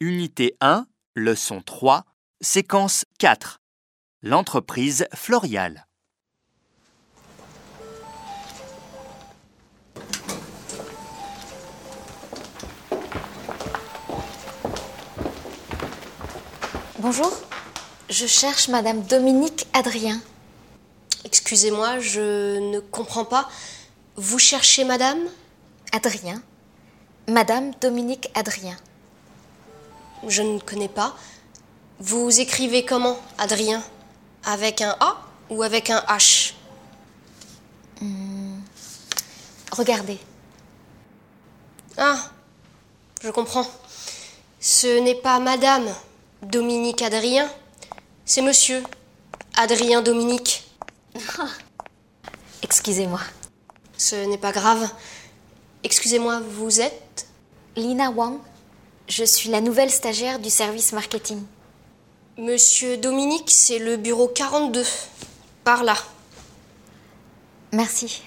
Unité 1, leçon 3, séquence 4. L'entreprise Florial. Bonjour, je cherche Madame Dominique Adrien. Excusez-moi, je ne comprends pas. Vous cherchez madame? Adrien Madame Dominique Adrien. Je ne connais pas. Vous écrivez comment, Adrien? Avec un A ou avec un H? Regardez, Ah, je comprends. Ce n'est pas madame Dominique Adrien, c'est monsieur Adrien Dominique. excusez-moi. Ce n'est pas grave. Excusez-moi, vous êtes? Lina Wang, je suis la nouvelle stagiaire du service marketing. Monsieur Dominique, c'est le bureau 42. Par là. Merci.